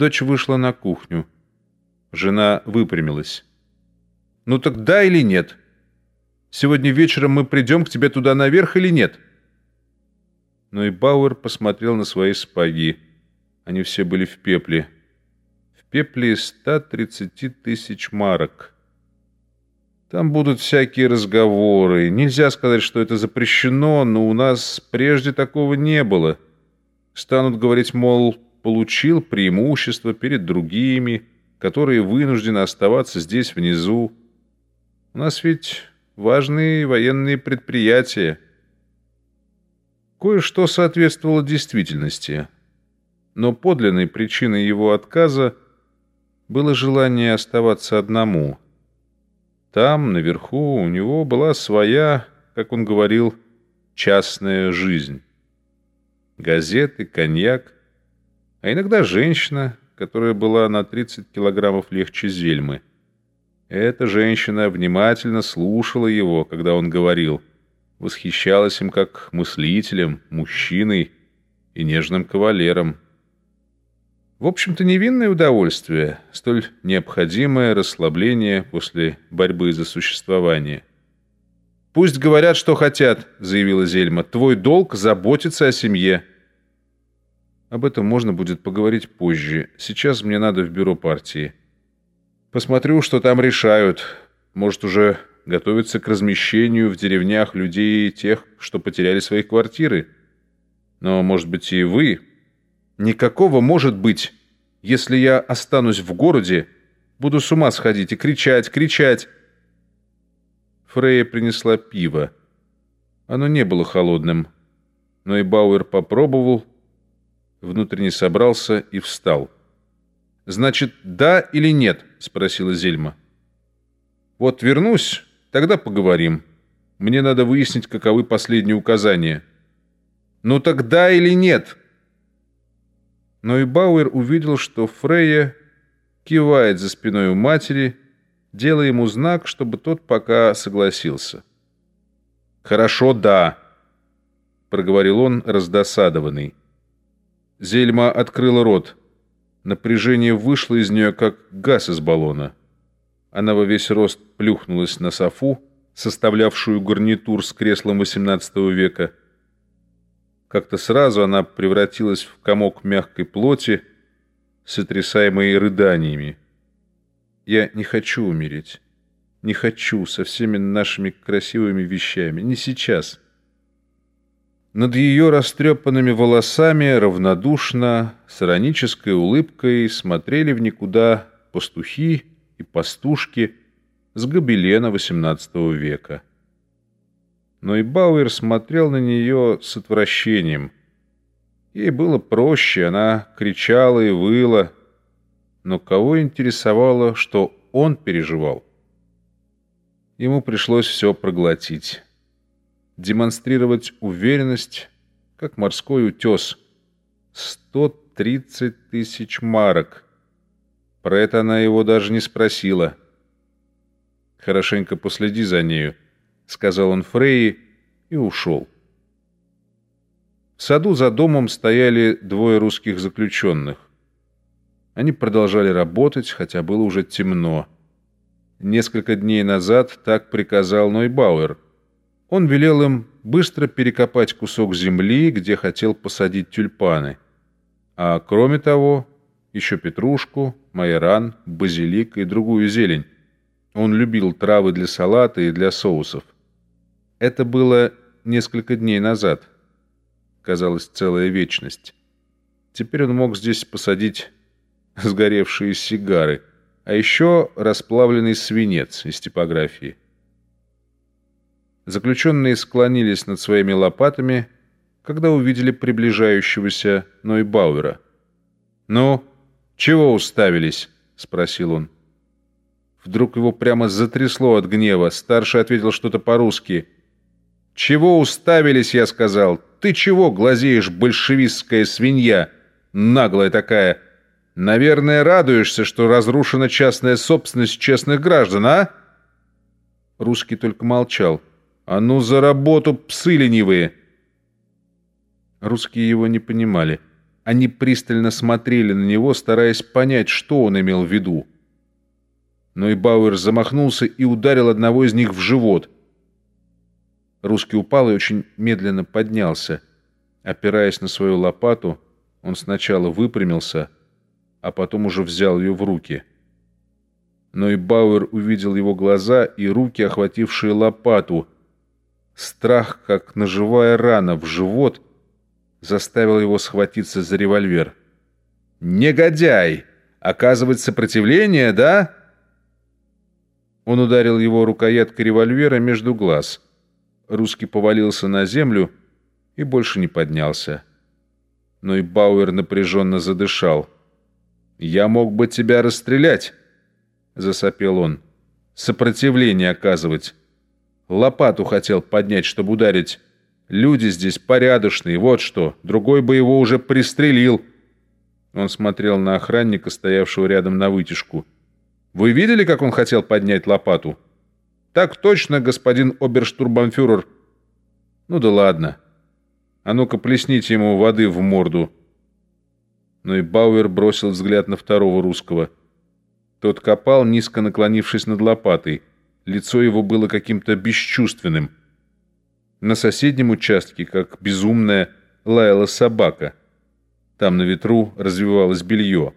Дочь вышла на кухню. Жена выпрямилась. «Ну так да или нет? Сегодня вечером мы придем к тебе туда наверх или нет?» Но и Бауэр посмотрел на свои сапоги. Они все были в пепле. В пепле 130 тысяч марок. Там будут всякие разговоры. Нельзя сказать, что это запрещено, но у нас прежде такого не было. Станут говорить, мол, получил преимущество перед другими, которые вынуждены оставаться здесь внизу. У нас ведь важные военные предприятия. Кое-что соответствовало действительности, но подлинной причиной его отказа было желание оставаться одному. Там, наверху, у него была своя, как он говорил, частная жизнь. Газеты, коньяк, а иногда женщина, которая была на 30 килограммов легче Зельмы. Эта женщина внимательно слушала его, когда он говорил – восхищалась им как мыслителем, мужчиной и нежным кавалером. В общем-то, невинное удовольствие, столь необходимое расслабление после борьбы за существование. «Пусть говорят, что хотят», — заявила Зельма. «Твой долг — заботиться о семье». Об этом можно будет поговорить позже. Сейчас мне надо в бюро партии. Посмотрю, что там решают. Может, уже готовится к размещению в деревнях людей тех, что потеряли свои квартиры. Но, может быть, и вы. Никакого может быть. Если я останусь в городе, буду с ума сходить и кричать, кричать. Фрея принесла пиво. Оно не было холодным, но и Бауэр попробовал, внутренне собрался и встал. «Значит, да или нет?» — спросила Зельма. «Вот вернусь, Тогда поговорим. Мне надо выяснить, каковы последние указания. Ну так да или нет? Но и Бауэр увидел, что Фрейя кивает за спиной у матери, делая ему знак, чтобы тот пока согласился. «Хорошо, да», — проговорил он, раздосадованный. Зельма открыла рот. Напряжение вышло из нее, как газ из баллона. Она во весь рост плюхнулась на софу, составлявшую гарнитур с креслом XVIII века. Как-то сразу она превратилась в комок мягкой плоти, сотрясаемой рыданиями. «Я не хочу умереть. Не хочу со всеми нашими красивыми вещами. Не сейчас». Над ее растрепанными волосами равнодушно, с иронической улыбкой смотрели в никуда пастухи и пастушки с гобелена XVIII века. Но и Бауэр смотрел на нее с отвращением. Ей было проще, она кричала и выла, но кого интересовало, что он переживал? Ему пришлось все проглотить. Демонстрировать уверенность, как морской утес. 130 тысяч марок — про это она его даже не спросила. «Хорошенько последи за нею», — сказал он Фрейи и ушел. В саду за домом стояли двое русских заключенных. Они продолжали работать, хотя было уже темно. Несколько дней назад так приказал Нойбауэр. Он велел им быстро перекопать кусок земли, где хотел посадить тюльпаны. А кроме того, еще петрушку, майоран, базилик и другую зелень. Он любил травы для салата и для соусов. Это было несколько дней назад. Казалось, целая вечность. Теперь он мог здесь посадить сгоревшие сигары, а еще расплавленный свинец из типографии. Заключенные склонились над своими лопатами, когда увидели приближающегося Нойбауэра. «Ну, «Чего уставились?» — спросил он. Вдруг его прямо затрясло от гнева. Старший ответил что-то по-русски. «Чего уставились?» — я сказал. «Ты чего глазеешь, большевистская свинья? Наглая такая. Наверное, радуешься, что разрушена частная собственность честных граждан, а?» Русский только молчал. «А ну за работу, псы ленивые!» Русские его не понимали. Они пристально смотрели на него, стараясь понять, что он имел в виду. Но и Бауэр замахнулся и ударил одного из них в живот. Русский упал и очень медленно поднялся. Опираясь на свою лопату, он сначала выпрямился, а потом уже взял ее в руки. Но и Бауэр увидел его глаза и руки, охватившие лопату. Страх, как ножевая рана в живот — заставил его схватиться за револьвер. «Негодяй! Оказывать сопротивление, да?» Он ударил его рукояткой револьвера между глаз. Русский повалился на землю и больше не поднялся. Но и Бауэр напряженно задышал. «Я мог бы тебя расстрелять!» — засопел он. «Сопротивление оказывать. Лопату хотел поднять, чтобы ударить Люди здесь порядочные, вот что. Другой бы его уже пристрелил. Он смотрел на охранника, стоявшего рядом на вытяжку. Вы видели, как он хотел поднять лопату? Так точно, господин оберштурбанфюрер. Ну да ладно. А ну-ка плесните ему воды в морду. Но и Бауэр бросил взгляд на второго русского. Тот копал, низко наклонившись над лопатой. Лицо его было каким-то бесчувственным. На соседнем участке, как безумная, лаяла собака. Там на ветру развивалось белье.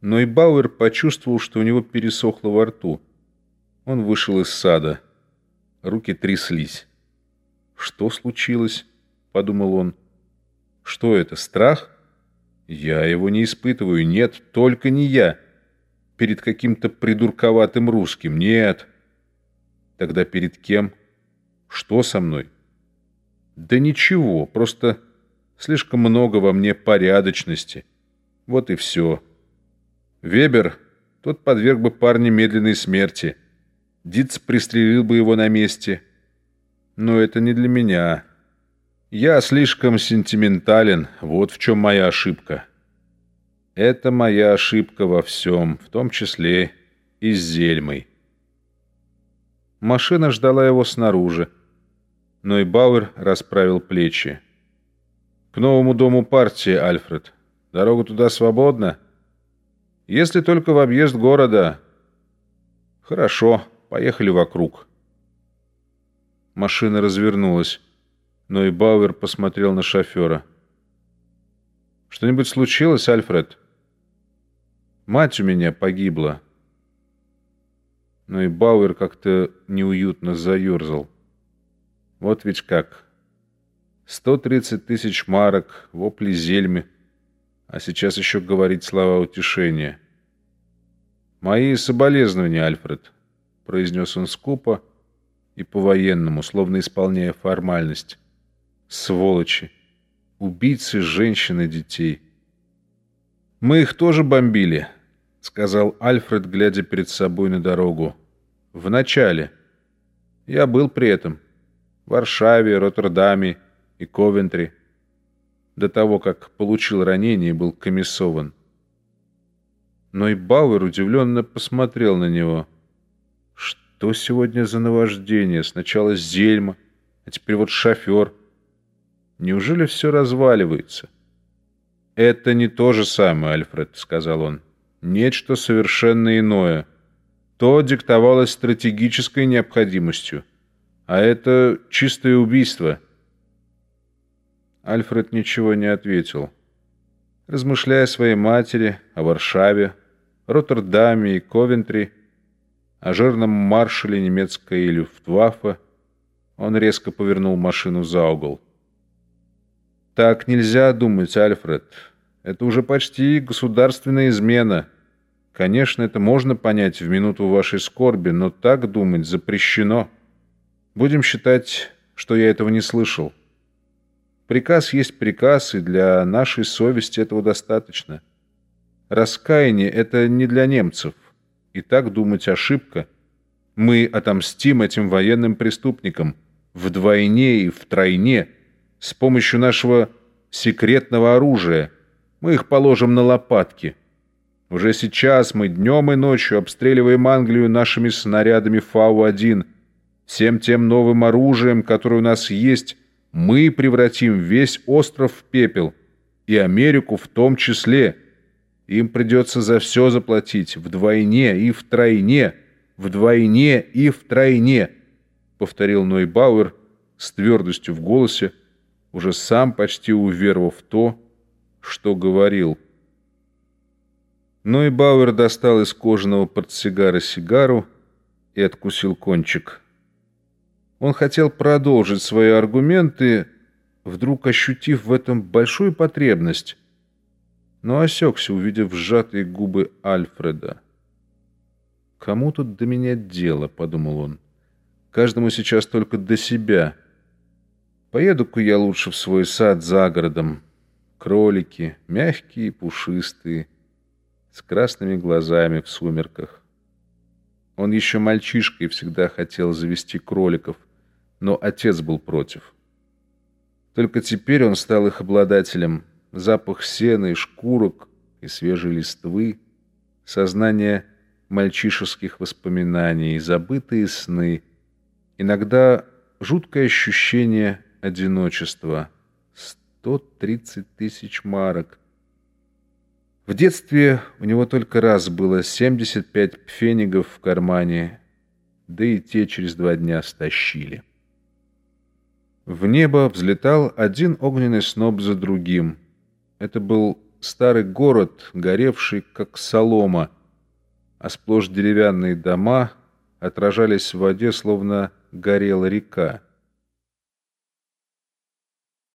Но и Бауэр почувствовал, что у него пересохло во рту. Он вышел из сада. Руки тряслись. «Что случилось?» — подумал он. «Что это, страх?» «Я его не испытываю. Нет, только не я. Перед каким-то придурковатым русским. Нет». «Тогда перед кем?» Что со мной? Да ничего, просто слишком много во мне порядочности. Вот и все. Вебер, тот подверг бы парня медленной смерти. Диц пристрелил бы его на месте. Но это не для меня. Я слишком сентиментален, вот в чем моя ошибка. Это моя ошибка во всем, в том числе и с Зельмой. Машина ждала его снаружи но и Бауэр расправил плечи. «К новому дому партии, Альфред. Дорога туда свободна? Если только в объезд города. Хорошо, поехали вокруг». Машина развернулась, но и Бауэр посмотрел на шофера. «Что-нибудь случилось, Альфред?» «Мать у меня погибла». Но и Бауэр как-то неуютно заерзал. Вот ведь как. 130 тысяч марок, вопли зельмы, а сейчас еще говорить слова утешения. «Мои соболезнования, Альфред», — произнес он скупо и по-военному, словно исполняя формальность. «Сволочи! Убийцы женщин и детей!» «Мы их тоже бомбили», — сказал Альфред, глядя перед собой на дорогу. «В начале. Я был при этом. Варшаве, Роттердаме и Ковентри, до того, как получил ранение и был комиссован. Но и Бауэр удивленно посмотрел на него. Что сегодня за наваждение? Сначала Зельма, а теперь вот шофер. Неужели все разваливается? «Это не то же самое, Альфред», — сказал он. «Нечто совершенно иное. То диктовалось стратегической необходимостью. А это чистое убийство. Альфред ничего не ответил. Размышляя о своей матери, о Варшаве, Роттердаме и Ковентри, о жирном маршале немецкой Люфтваффе, он резко повернул машину за угол. «Так нельзя думать, Альфред. Это уже почти государственная измена. Конечно, это можно понять в минуту вашей скорби, но так думать запрещено». Будем считать, что я этого не слышал. Приказ есть приказ, и для нашей совести этого достаточно. Раскаяние — это не для немцев. И так думать ошибка. Мы отомстим этим военным преступникам вдвойне и втройне с помощью нашего секретного оружия. Мы их положим на лопатки. Уже сейчас мы днем и ночью обстреливаем Англию нашими снарядами Фау-1 — Всем тем новым оружием, которое у нас есть, мы превратим весь остров в пепел. И Америку в том числе. Им придется за все заплатить. Вдвойне и втройне. Вдвойне и втройне. Повторил Нойбауэр с твердостью в голосе, уже сам почти уверовав в то, что говорил. Нойбауэр достал из кожаного портсигара сигару и откусил кончик. Он хотел продолжить свои аргументы, вдруг ощутив в этом большую потребность, но осекся, увидев сжатые губы Альфреда. «Кому тут до меня дело?» — подумал он. «Каждому сейчас только до себя. Поеду-ка я лучше в свой сад за городом. Кролики, мягкие, пушистые, с красными глазами в сумерках. Он еще мальчишкой всегда хотел завести кроликов, но отец был против. Только теперь он стал их обладателем. Запах сена и шкурок, и свежей листвы, сознание мальчишеских воспоминаний, забытые сны, иногда жуткое ощущение одиночества. 130 тысяч марок. В детстве у него только раз было 75 пфенигов в кармане, да и те через два дня стащили. В небо взлетал один огненный сноп за другим. Это был старый город, горевший как солома, а сплошь деревянные дома отражались в воде, словно горела река.